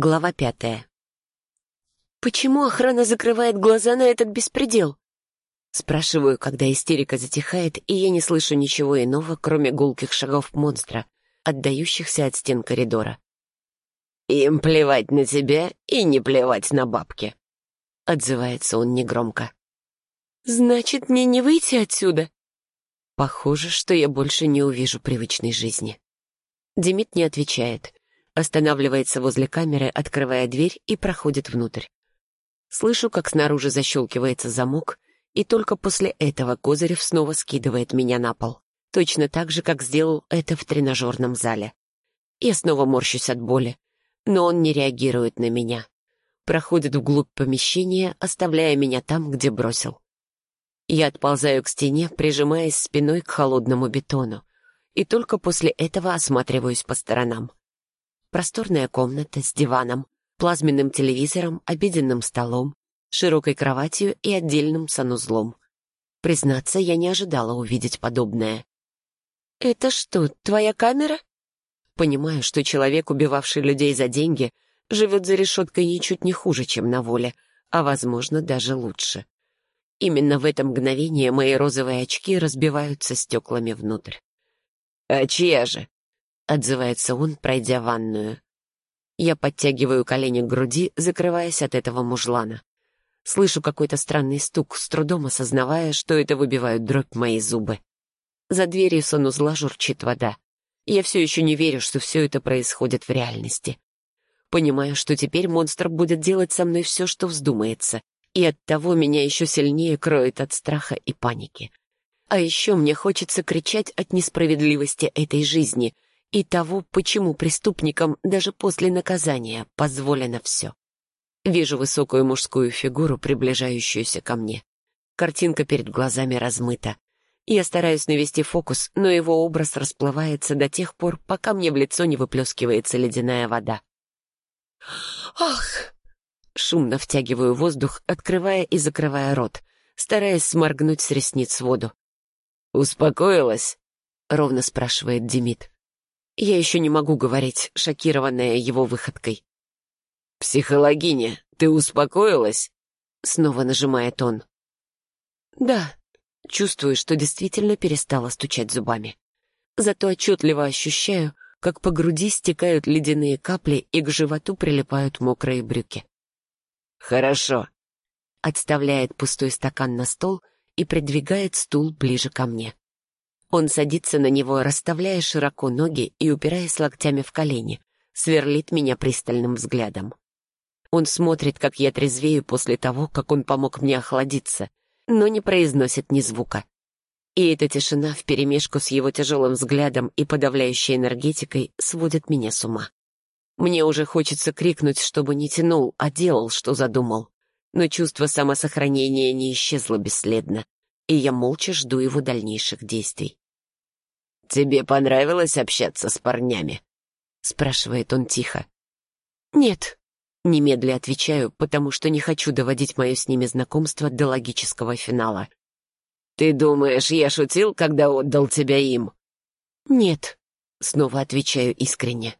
Глава пятая. «Почему охрана закрывает глаза на этот беспредел?» Спрашиваю, когда истерика затихает, и я не слышу ничего иного, кроме гулких шагов монстра, отдающихся от стен коридора. «Им плевать на тебя и не плевать на бабки», — отзывается он негромко. «Значит, мне не выйти отсюда?» Похоже, что я больше не увижу привычной жизни. Демид не отвечает, останавливается возле камеры, открывая дверь и проходит внутрь. Слышу, как снаружи защелкивается замок, и только после этого Козырев снова скидывает меня на пол, точно так же, как сделал это в тренажерном зале. Я снова морщусь от боли, но он не реагирует на меня. Проходит вглубь помещения, оставляя меня там, где бросил. Я отползаю к стене, прижимаясь спиной к холодному бетону, и только после этого осматриваюсь по сторонам. Просторная комната с диваном, плазменным телевизором, обеденным столом, широкой кроватью и отдельным санузлом. Признаться, я не ожидала увидеть подобное. «Это что, твоя камера?» Понимаю, что человек, убивавший людей за деньги, живет за решеткой ничуть не хуже, чем на воле, а, возможно, даже лучше. Именно в это мгновение мои розовые очки разбиваются стеклами внутрь. «А чья же?» — отзывается он, пройдя ванную. Я подтягиваю колени к груди, закрываясь от этого мужлана. Слышу какой-то странный стук, с трудом осознавая, что это выбивают дробь мои зубы. За дверью санузла журчит вода. Я все еще не верю, что все это происходит в реальности. Понимаю, что теперь монстр будет делать со мной все, что вздумается, и оттого меня еще сильнее кроет от страха и паники. А еще мне хочется кричать от несправедливости этой жизни и того, почему преступникам даже после наказания позволено все. Вижу высокую мужскую фигуру, приближающуюся ко мне. Картинка перед глазами размыта. Я стараюсь навести фокус, но его образ расплывается до тех пор, пока мне в лицо не выплескивается ледяная вода. «Ах!» Шумно втягиваю воздух, открывая и закрывая рот, стараясь сморгнуть с ресниц воду. «Успокоилась?» — ровно спрашивает Демид. Я еще не могу говорить, шокированная его выходкой. «Психологиня, ты успокоилась?» Снова нажимает он. «Да», чувствую, что действительно перестала стучать зубами. Зато отчетливо ощущаю, как по груди стекают ледяные капли и к животу прилипают мокрые брюки. «Хорошо», — отставляет пустой стакан на стол и придвигает стул ближе ко мне. Он садится на него, расставляя широко ноги и упираясь локтями в колени, сверлит меня пристальным взглядом. Он смотрит, как я трезвею после того, как он помог мне охладиться, но не произносит ни звука. И эта тишина вперемешку с его тяжелым взглядом и подавляющей энергетикой сводит меня с ума. Мне уже хочется крикнуть, чтобы не тянул, а делал, что задумал. Но чувство самосохранения не исчезло бесследно, и я молча жду его дальнейших действий. «Тебе понравилось общаться с парнями?» — спрашивает он тихо. «Нет», — немедля отвечаю, потому что не хочу доводить мое с ними знакомство до логического финала. «Ты думаешь, я шутил, когда отдал тебя им?» «Нет», — снова отвечаю искренне.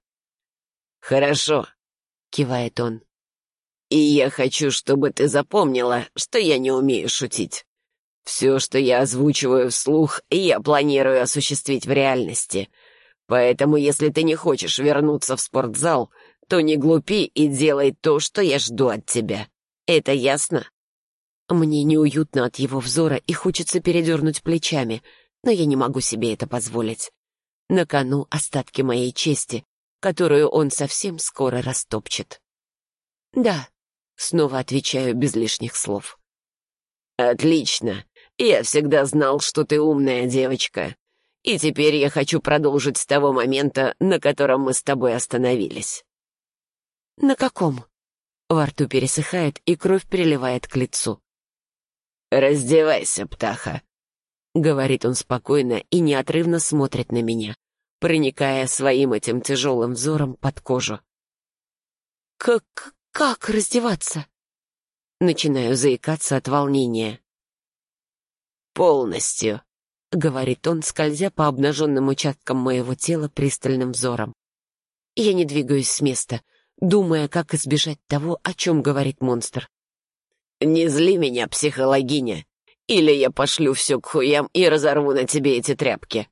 «Хорошо», — кивает он. «И я хочу, чтобы ты запомнила, что я не умею шутить. Все, что я озвучиваю вслух, я планирую осуществить в реальности. Поэтому, если ты не хочешь вернуться в спортзал, то не глупи и делай то, что я жду от тебя. Это ясно?» Мне неуютно от его взора и хочется передернуть плечами, но я не могу себе это позволить. На кону остатки моей чести, которую он совсем скоро растопчет. «Да», — снова отвечаю без лишних слов. «Отлично. Я всегда знал, что ты умная девочка. И теперь я хочу продолжить с того момента, на котором мы с тобой остановились». «На каком?» Во рту пересыхает, и кровь переливает к лицу. «Раздевайся, птаха», — говорит он спокойно и неотрывно смотрит на меня, проникая своим этим тяжелым взором под кожу. «Как... как раздеваться?» Начинаю заикаться от волнения. «Полностью», — говорит он, скользя по обнаженным участкам моего тела пристальным взором. Я не двигаюсь с места, думая, как избежать того, о чем говорит монстр. «Не зли меня, психологиня, или я пошлю все к хуям и разорву на тебе эти тряпки».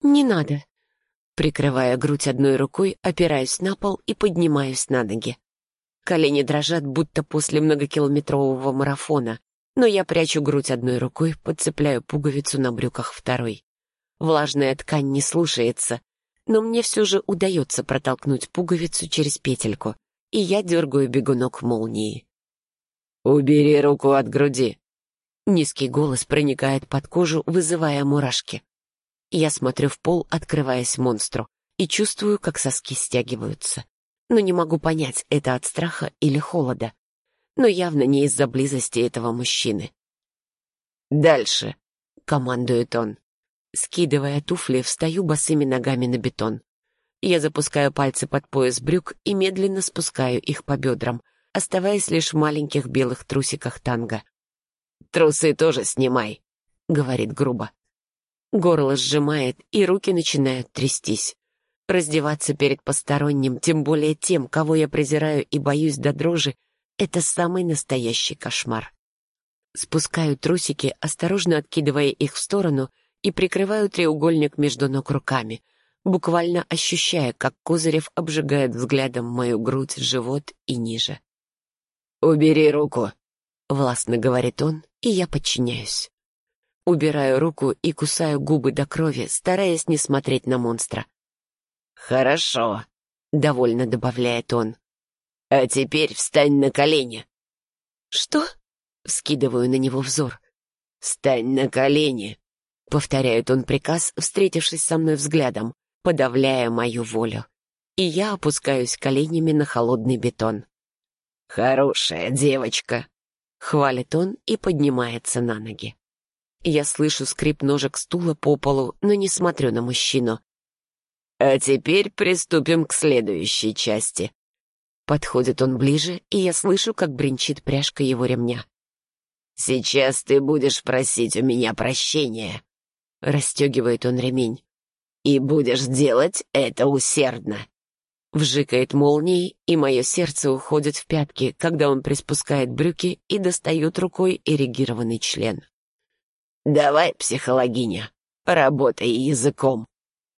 «Не надо». Прикрывая грудь одной рукой, опираюсь на пол и поднимаюсь на ноги. Колени дрожат, будто после многокилометрового марафона, но я прячу грудь одной рукой, подцепляю пуговицу на брюках второй. Влажная ткань не слушается, но мне все же удается протолкнуть пуговицу через петельку, и я дергаю бегунок молнии. «Убери руку от груди!» Низкий голос проникает под кожу, вызывая мурашки. Я смотрю в пол, открываясь монстру, и чувствую, как соски стягиваются. Но не могу понять, это от страха или холода. Но явно не из-за близости этого мужчины. «Дальше!» — командует он. Скидывая туфли, встаю босыми ногами на бетон. Я запускаю пальцы под пояс брюк и медленно спускаю их по бедрам, оставаясь лишь в маленьких белых трусиках танго. «Трусы тоже снимай», — говорит грубо. Горло сжимает, и руки начинают трястись. Раздеваться перед посторонним, тем более тем, кого я презираю и боюсь до дрожи, это самый настоящий кошмар. Спускаю трусики, осторожно откидывая их в сторону — и прикрываю треугольник между ног руками, буквально ощущая, как Козырев обжигает взглядом мою грудь, живот и ниже. «Убери руку», — властно говорит он, и я подчиняюсь. Убираю руку и кусаю губы до крови, стараясь не смотреть на монстра. «Хорошо», — довольно добавляет он. «А теперь встань на колени». «Что?» — вскидываю на него взор. «Встань на колени», Повторяет он приказ, встретившись со мной взглядом, подавляя мою волю. И я опускаюсь коленями на холодный бетон. «Хорошая девочка», — хвалит он и поднимается на ноги. Я слышу скрип ножек стула по полу, но не смотрю на мужчину. «А теперь приступим к следующей части». Подходит он ближе, и я слышу, как бренчит пряжка его ремня. «Сейчас ты будешь просить у меня прощения». Расстегивает он ремень. «И будешь делать это усердно!» Вжикает молнией, и мое сердце уходит в пятки, когда он приспускает брюки и достает рукой эрегированный член. «Давай, психологиня, работай языком!»